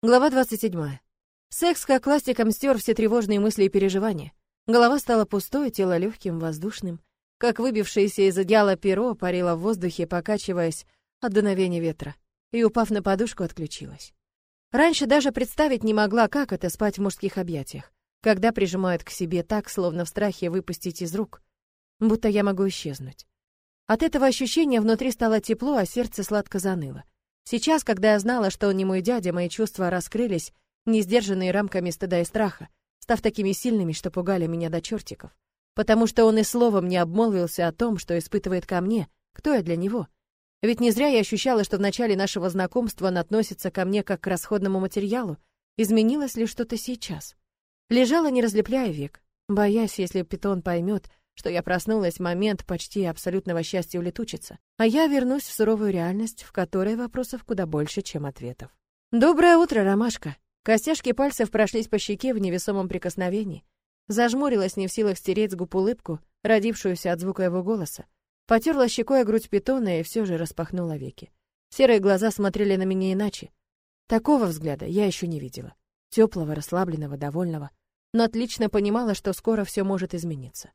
Глава 27. Секс как ластиком стер все тревожные мысли и переживания. Голова стала пустой, тело легким, воздушным. Как выбившееся из одеяла перо парило в воздухе, покачиваясь от дуновения ветра. И, упав на подушку, отключилась. Раньше даже представить не могла, как это спать в мужских объятиях, когда прижимают к себе так, словно в страхе выпустить из рук, будто я могу исчезнуть. От этого ощущения внутри стало тепло, а сердце сладко заныло. Сейчас, когда я знала, что он не мой дядя, мои чувства раскрылись, не сдержанные рамками стыда и страха, став такими сильными, что пугали меня до чертиков. Потому что он и словом не обмолвился о том, что испытывает ко мне, кто я для него. Ведь не зря я ощущала, что в начале нашего знакомства он относится ко мне как к расходному материалу. Изменилось ли что-то сейчас? Лежала, не разлепляя век, боясь, если питон поймет, что я проснулась в момент почти абсолютного счастья улетучится, а я вернусь в суровую реальность, в которой вопросов куда больше, чем ответов. «Доброе утро, Ромашка!» Костяшки пальцев прошлись по щеке в невесомом прикосновении. Зажмурилась не в силах стереть с губ улыбку, родившуюся от звука его голоса. Потерла щекой грудь питона и все же распахнула веки. Серые глаза смотрели на меня иначе. Такого взгляда я еще не видела. Теплого, расслабленного, довольного. Но отлично понимала, что скоро все может измениться.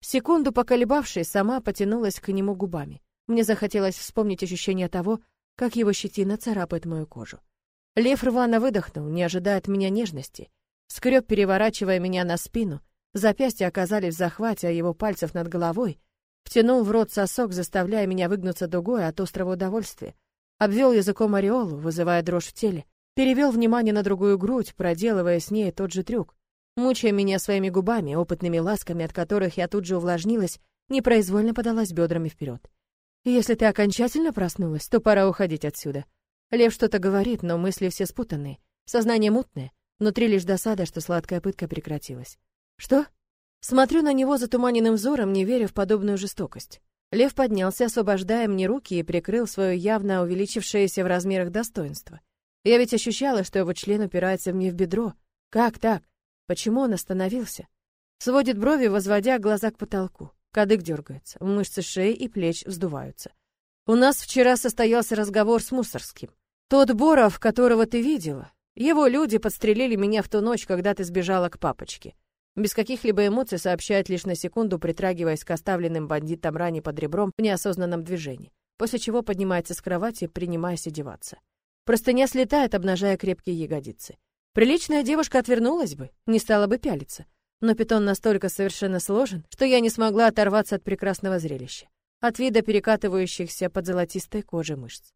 Секунду поколебавшись, сама потянулась к нему губами. Мне захотелось вспомнить ощущение того, как его щетина царапает мою кожу. Лев рвано выдохнул, не ожидая от меня нежности. Скреб, переворачивая меня на спину, запястья оказались в захвате, а его пальцев над головой втянул в рот сосок, заставляя меня выгнуться дугой от острого удовольствия. Обвел языком ореолу, вызывая дрожь в теле. Перевел внимание на другую грудь, проделывая с ней тот же трюк. Мучая меня своими губами, опытными ласками, от которых я тут же увлажнилась, непроизвольно подалась бедрами вперед. «Если ты окончательно проснулась, то пора уходить отсюда». Лев что-то говорит, но мысли все спутанные, сознание мутное, внутри лишь досада, что сладкая пытка прекратилась. «Что?» Смотрю на него затуманенным взором, не веря в подобную жестокость. Лев поднялся, освобождая мне руки и прикрыл свое явно увеличившееся в размерах достоинство. Я ведь ощущала, что его член упирается мне в бедро. Как так? Почему он остановился? Сводит брови, возводя глаза к потолку. Кадык дергается, мышцы шеи и плеч вздуваются. У нас вчера состоялся разговор с Мусорским. Тот Боров, которого ты видела. Его люди подстрелили меня в ту ночь, когда ты сбежала к папочке. Без каких-либо эмоций сообщает лишь на секунду, притрагиваясь к оставленным бандитам ране под ребром в неосознанном движении, после чего поднимается с кровати, принимаясь одеваться. Простыня слетает, обнажая крепкие ягодицы. Приличная девушка отвернулась бы, не стала бы пялиться. Но питон настолько совершенно сложен, что я не смогла оторваться от прекрасного зрелища, от вида перекатывающихся под золотистой кожей мышц.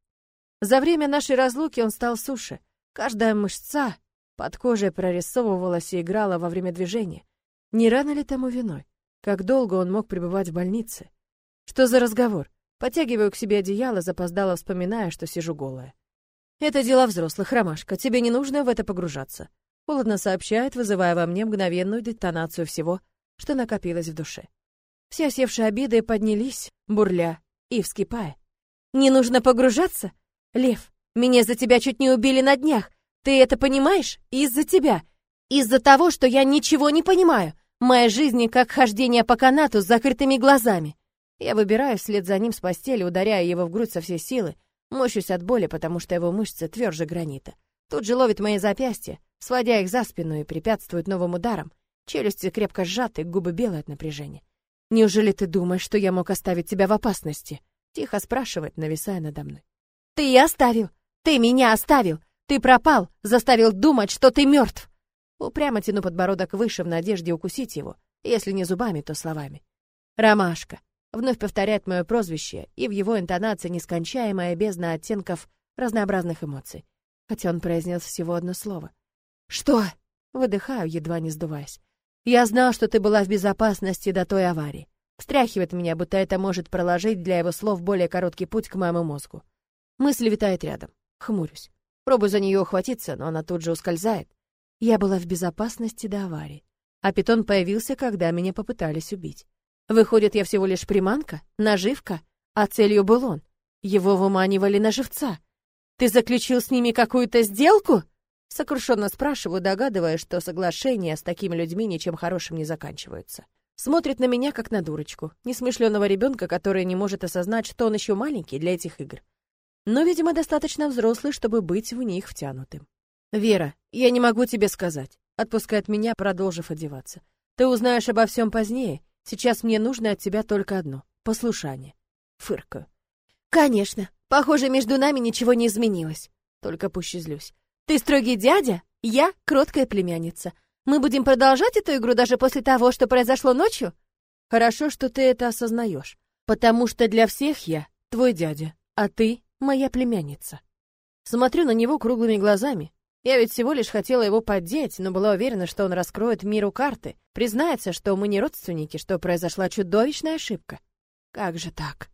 За время нашей разлуки он стал суше. Каждая мышца под кожей прорисовывалась и играла во время движения. Не рано ли тому виной? Как долго он мог пребывать в больнице? Что за разговор? Потягиваю к себе одеяло, запоздало вспоминая, что сижу голая. Это дело взрослых, Ромашка, тебе не нужно в это погружаться. Холодно сообщает, вызывая во мне мгновенную детонацию всего, что накопилось в душе. Все осевшие обиды поднялись, бурля и вскипая. Не нужно погружаться? Лев, меня за тебя чуть не убили на днях. Ты это понимаешь? Из-за тебя. Из-за того, что я ничего не понимаю. Моя жизнь как хождение по канату с закрытыми глазами. Я выбираю вслед за ним с постели, ударяя его в грудь со всей силы, Морщусь от боли, потому что его мышцы тверже гранита. Тут же ловит мои запястья, сводя их за спину и препятствует новым ударам. Челюсти крепко сжаты, губы белые от напряжения. «Неужели ты думаешь, что я мог оставить тебя в опасности?» Тихо спрашивает, нависая надо мной. «Ты оставил! Ты меня оставил! Ты пропал! Заставил думать, что ты мертв!» Упрямо тяну подбородок выше в надежде укусить его, если не зубами, то словами. «Ромашка, Вновь повторяет мое прозвище, и в его интонации нескончаемая бездна оттенков разнообразных эмоций. Хотя он произнес всего одно слово. «Что?» — выдыхаю, едва не сдуваясь. «Я знал, что ты была в безопасности до той аварии. Встряхивает меня, будто это может проложить для его слов более короткий путь к моему мозгу. Мысль витает рядом. Хмурюсь. Пробую за нее ухватиться, но она тут же ускользает. Я была в безопасности до аварии. А питон появился, когда меня попытались убить. Выходит, я всего лишь приманка, наживка, а целью был он. Его выманивали на живца. Ты заключил с ними какую-то сделку? Сокрушенно спрашиваю, догадываясь, что соглашения с такими людьми ничем хорошим не заканчиваются. Смотрит на меня, как на дурочку, несмышленого ребенка, который не может осознать, что он еще маленький для этих игр. Но, видимо, достаточно взрослый, чтобы быть в них втянутым. Вера, я не могу тебе сказать. Отпускает меня, продолжив одеваться. Ты узнаешь обо всем позднее. Сейчас мне нужно от тебя только одно — послушание. Фыркаю. Конечно. Похоже, между нами ничего не изменилось. Только пуще злюсь. Ты строгий дядя, я кроткая племянница. Мы будем продолжать эту игру даже после того, что произошло ночью? Хорошо, что ты это осознаешь, потому что для всех я твой дядя, а ты моя племянница. Смотрю на него круглыми глазами. Я ведь всего лишь хотела его поддеть, но была уверена, что он раскроет миру карты, признается, что мы не родственники, что произошла чудовищная ошибка. Как же так?